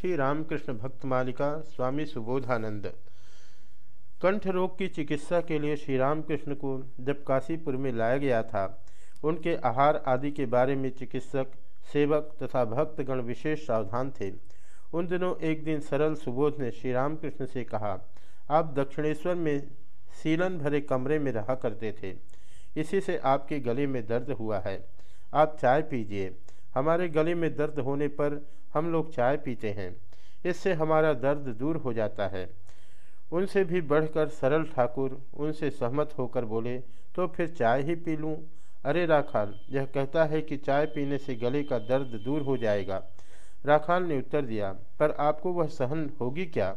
श्री रामकृष्ण भक्त मालिका स्वामी सुबोधानंद। कंठ रोग की चिकित्सा के लिए श्री रामकृष्ण को जब काशीपुर में लाया गया था, उनके आहार आदि के बारे में चिकित्सक, सेवक तथा भक्तगण विशेष सावधान थे। उन दिनों एक दिन सरल सुबोध ने श्री रामकृष्ण से कहा, आप दक्षिणेश्वर में सीलन भरे कमरे में रहा करते थे। इसी से आपके गले में दर्द हुआ है। आप चाय पीजिए। हमारे गले में दर्द होने पर हम लोग चाय पीते हैं। इससे हमारा दर्द दूर हो जाता है। उनसे भी बढ़कर सरल ठाकुर उनसे सहमत होकर बोले तो फिर चाय ही पी लूँ? अरे राखाल, यह कहता है कि चाय पीने से गले का दर्द दूर हो जाएगा। राखाल ने उत्तर दिया, पर आपको वह सहन होगी क्या?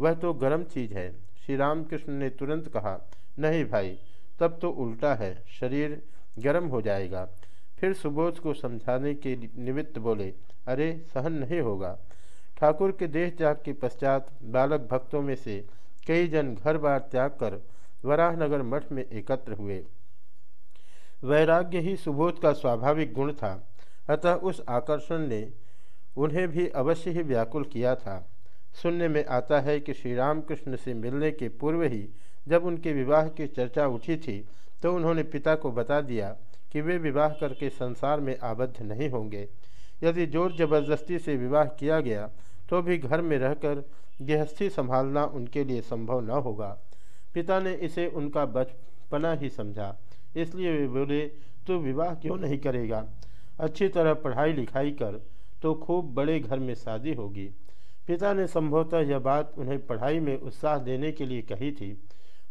वह तो गर्म चीज़ है। श्री रामकृष्ण ने तुरंत कहा, नहीं भाई, तब तो उल्टा है, शरीर गर्म हो जाएगा। फिर सुबोध को समझाने के निमित्त बोले, अरे, सहन नहीं होगा। ठाकुर के देह त्याग के पश्चात बालक भक्तों में से कई जन घर बार त्याग कर वराहनगर मठ में एकत्र हुए। वैराग्य ही सुबोध का स्वाभाविक गुण था। अतः उस आकर्षण ने उन्हें भी अवश्य ही व्याकुल किया था। सुनने में आता है कि श्री रामकृष्ण से मिलने के पूर्व ही जब उनके विवाह की चर्चा उठी थी तो उन्होंने पिता को बता दिया कि वे विवाह करके संसार में आबद्ध नहीं होंगे। यदि ज़ोर ज़बरदस्ती से विवाह किया गया तो भी घर में रहकर गृहस्थी संभालना उनके लिए संभव न होगा। पिता ने इसे उनका बचपना ही समझा, इसलिए वे बोले तो विवाह क्यों नहीं करेगा? अच्छी तरह पढ़ाई लिखाई कर तो खूब बड़े घर में शादी होगी। पिता ने संभवतः यह बात उन्हें पढ़ाई में उत्साह देने के लिए कही थी,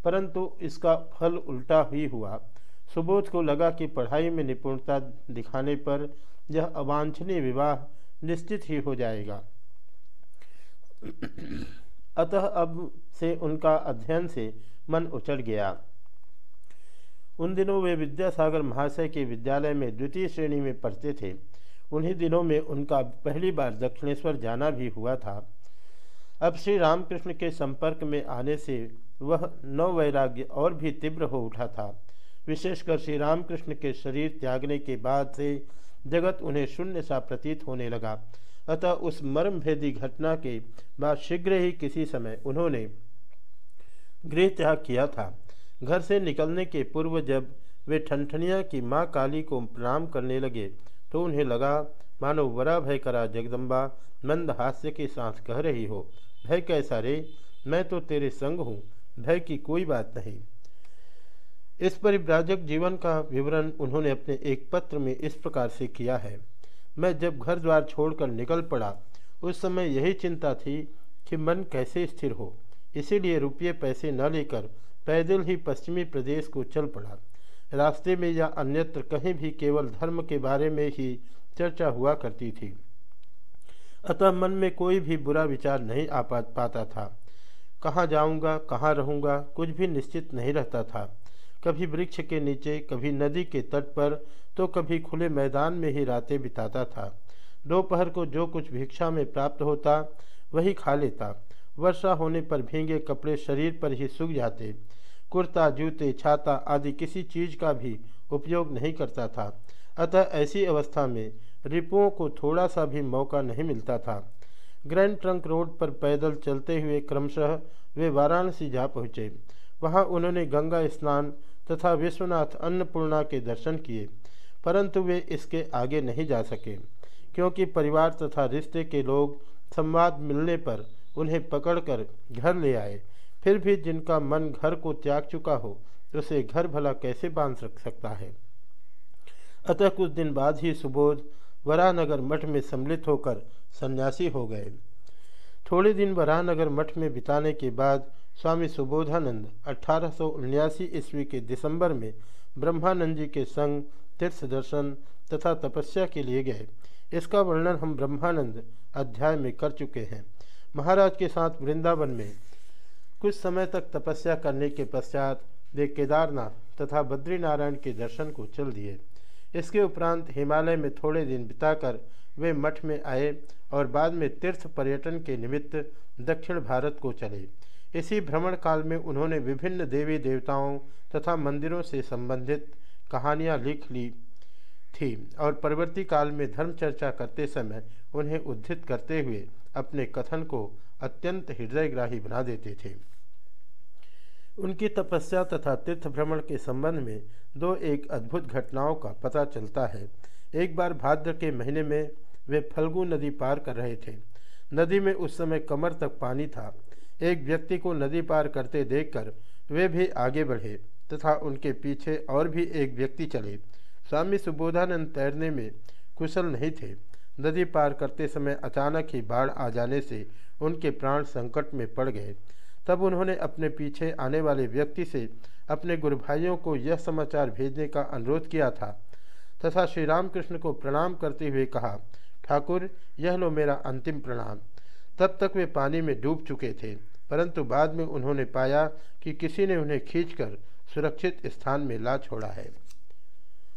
परंतु इसका फल उल्टा ही हुआ। सुबोध को लगा कि पढ़ाई में निपुणता दिखाने पर यह अवांछनीय विवाह निश्चित ही हो जाएगा। अतः अब से उनका अध्ययन से मन उचट गया। उन दिनों वे विद्यासागर महाशय के विद्यालय में द्वितीय श्रेणी में पढ़ते थे। उन्हीं दिनों में उनका पहली बार दक्षिणेश्वर जाना भी हुआ था। अब श्री रामकृष्ण के संपर्क में आने से वह नववैराग्य और भी तीव्र हो उठा था। विशेषकर श्री रामकृष्ण के शरीर त्यागने के बाद से जगत उन्हें शून्य सा प्रतीत होने लगा। अतः उस मर्म भेदी घटना के बाद शीघ्र ही किसी समय उन्होंने गृह त्याग किया था। घर से निकलने के पूर्व जब वे ठनठनिया की माँ काली को प्रणाम करने लगे तो उन्हें लगा, मानो वरा भय करा जगदम्बा मंद हास्य के साथ कह रही हो। भय कैसा रे? मैं तो तेरे संग हूँ, भय की कोई बात नहीं। इस परिव्राजक जीवन का विवरण उन्होंने अपने एक पत्र में इस प्रकार से किया है। मैं जब घर द्वार छोड़कर निकल पड़ा, उस समय यही चिंता थी कि मन कैसे स्थिर हो। इसीलिए रुपये पैसे न लेकर पैदल ही पश्चिमी प्रदेश को चल पड़ा। रास्ते में या अन्यत्र कहीं भी केवल धर्म के बारे में ही चर्चा हुआ करती थी। अतः मन में कोई भी बुरा विचार नहीं आ पाता था। कहाँ जाऊँगा, कहाँ रहूँगा, कुछ भी निश्चित नहीं रहता था। कभी वृक्ष के नीचे, कभी नदी के तट पर तो कभी खुले मैदान में ही रातें बिताता था। दोपहर को जो कुछ भिक्षा में प्राप्त होता, वही खा लेता। वर्षा होने पर भींगे कपड़े शरीर पर ही सूख जाते। कुर्ता, जूते, छाता आदि किसी चीज़ का भी उपयोग नहीं करता था। अतः ऐसी अवस्था में रिपुओं को थोड़ा सा भी मौका नहीं मिलता था। ग्रैंड ट्रंक रोड पर पैदल चलते हुए क्रमशः वे वाराणसी जा पहुँचे। वहाँ उन्होंने गंगा स्नान तथा विश्वनाथ अन्नपूर्णा के दर्शन किए, परंतु वे इसके आगे नहीं जा सके, क्योंकि परिवार तथा रिश्ते के लोग संवाद मिलने पर उन्हें पकड़कर घर ले आए। फिर भी जिनका मन घर को त्याग चुका हो, उसे घर भला कैसे बाँध रख सकता है? अतः कुछ दिन बाद ही सुबोध वरानगर मठ में सम्मिलित होकर सन्यासी हो गए। थोड़े दिन वरानगर मठ में बिताने के बाद स्वामी सुबोधानंद अठारह ईस्वी के दिसंबर में ब्रह्मानंद जी के संग तीर्थ दर्शन तथा तपस्या के लिए गए। इसका वर्णन हम ब्रह्मानंद अध्याय में कर चुके हैं। महाराज के साथ वृंदावन में कुछ समय तक तपस्या करने के पश्चात वे केदारनाथ तथा बद्रीनारायण के दर्शन को चल दिए। इसके उपरांत हिमालय में थोड़े दिन बिताकर वे मठ में आए और बाद में तीर्थ पर्यटन के निमित्त दक्षिण भारत को चले। इसी भ्रमण काल में उन्होंने विभिन्न देवी देवताओं तथा मंदिरों से संबंधित कहानियाँ लिख ली थी और परवर्ती काल में धर्म चर्चा करते समय उन्हें उद्धृत करते हुए अपने कथन को अत्यंत हृदयग्राही बना देते थे। उनकी तपस्या तथा तीर्थ भ्रमण के संबंध में दो एक अद्भुत घटनाओं का पता चलता है। एक बार भाद्र के महीने में वे फल्गु नदी पार कर रहे थे। नदी में उस समय कमर तक पानी था। एक व्यक्ति को नदी पार करते देखकर वे भी आगे बढ़े तथा उनके पीछे और भी एक व्यक्ति चले। स्वामी सुबोधानंद तैरने में कुशल नहीं थे। नदी पार करते समय अचानक ही बाढ़ आ जाने से उनके प्राण संकट में पड़ गए। तब उन्होंने अपने पीछे आने वाले व्यक्ति से अपने गुरु भाइयों को यह समाचार भेजने का अनुरोध किया था। तथा श्री रामकृष्ण को प्रणाम करते हुए कहा, ठाकुर, यह लो मेरा अंतिम प्रणाम। तब तक वे पानी में डूब चुके थे, परंतु बाद में उन्होंने पाया कि किसी ने उन्हें खींचकर सुरक्षित स्थान में ला छोड़ा है।